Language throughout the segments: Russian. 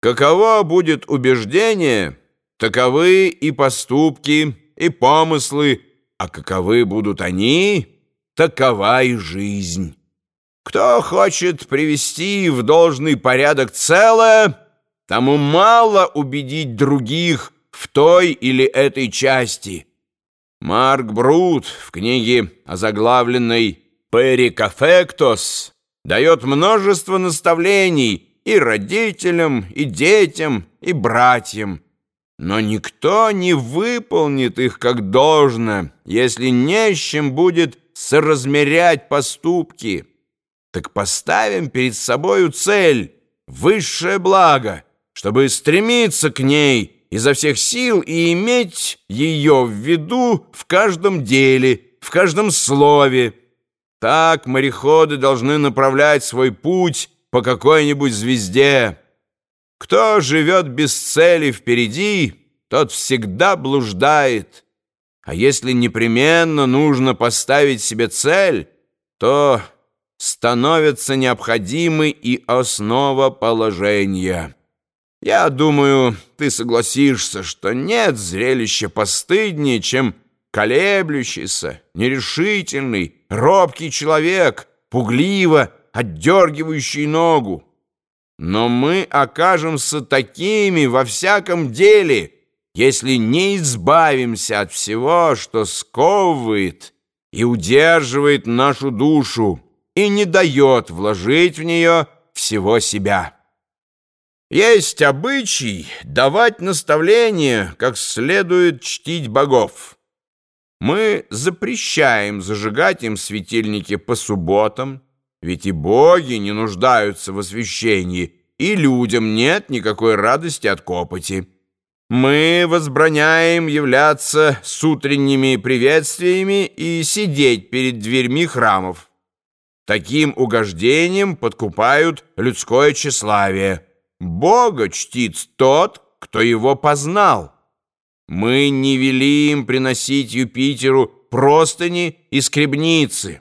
Каково будет убеждение, таковы и поступки, и помыслы, а каковы будут они, такова и жизнь. Кто хочет привести в должный порядок целое, тому мало убедить других в той или этой части. Марк Брут в книге, озаглавленной «Перикафектос», дает множество наставлений и родителям, и детям, и братьям. Но никто не выполнит их как должно, если не с чем будет соразмерять поступки. Так поставим перед собою цель, высшее благо, чтобы стремиться к ней изо всех сил и иметь ее в виду в каждом деле, в каждом слове. Так мореходы должны направлять свой путь по какой-нибудь звезде. Кто живет без цели впереди, тот всегда блуждает. А если непременно нужно поставить себе цель, то становится необходимой и основа положения. Я думаю, ты согласишься, что нет зрелища постыднее, чем колеблющийся, нерешительный, робкий человек, пугливо отдергивающий ногу. Но мы окажемся такими во всяком деле, если не избавимся от всего, что сковывает и удерживает нашу душу и не дает вложить в нее всего себя. Есть обычай давать наставления, как следует чтить богов. Мы запрещаем зажигать им светильники по субботам, ведь и боги не нуждаются в освящении, и людям нет никакой радости от копоти. Мы возбраняем являться с утренними приветствиями и сидеть перед дверьми храмов. Таким угождением подкупают людское тщеславие. Бога чтит тот, кто его познал. Мы не вели им приносить Юпитеру простыни и скребницы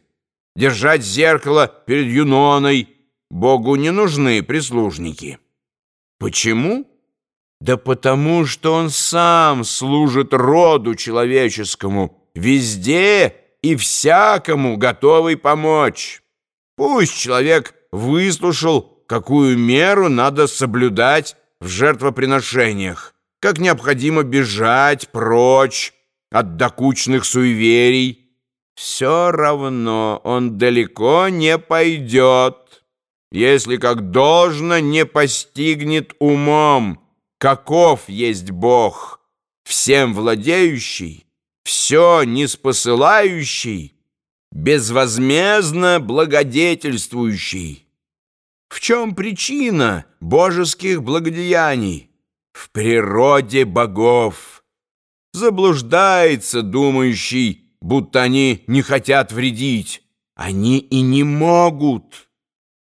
держать зеркало перед Юноной. Богу не нужны прислужники. Почему? Да потому что он сам служит роду человеческому, везде и всякому готовый помочь. Пусть человек выслушал, какую меру надо соблюдать в жертвоприношениях, как необходимо бежать прочь от докучных суеверий, все равно он далеко не пойдет, если как должно не постигнет умом, каков есть Бог, всем владеющий, все неспосылающий, безвозмездно благодетельствующий. В чем причина божеских благодеяний? В природе богов. Заблуждается думающий, будто они не хотят вредить. Они и не могут.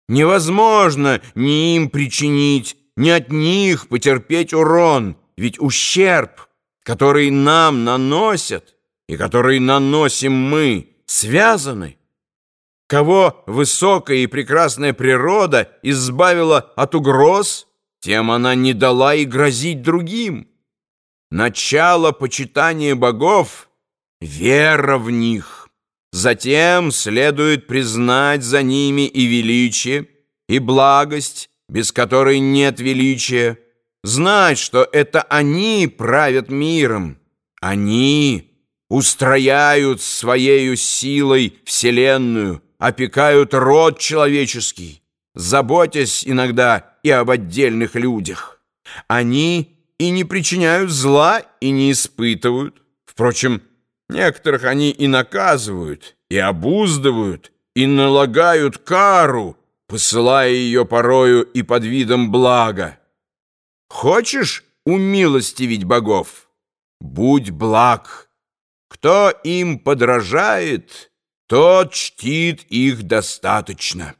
Невозможно ни им причинить, ни от них потерпеть урон, ведь ущерб, который нам наносят и который наносим мы, связаны. Кого высокая и прекрасная природа избавила от угроз, тем она не дала и грозить другим. Начало почитания богов — вера в них. Затем следует признать за ними и величие, и благость, без которой нет величия, знать, что это они правят миром, они устрояют своею силой вселенную, опекают род человеческий, заботясь иногда и об отдельных людях. Они и не причиняют зла, и не испытывают. Впрочем, Некоторых они и наказывают, и обуздывают, и налагают кару, посылая ее порою и под видом блага. Хочешь умилостивить богов? Будь благ. Кто им подражает, тот чтит их достаточно.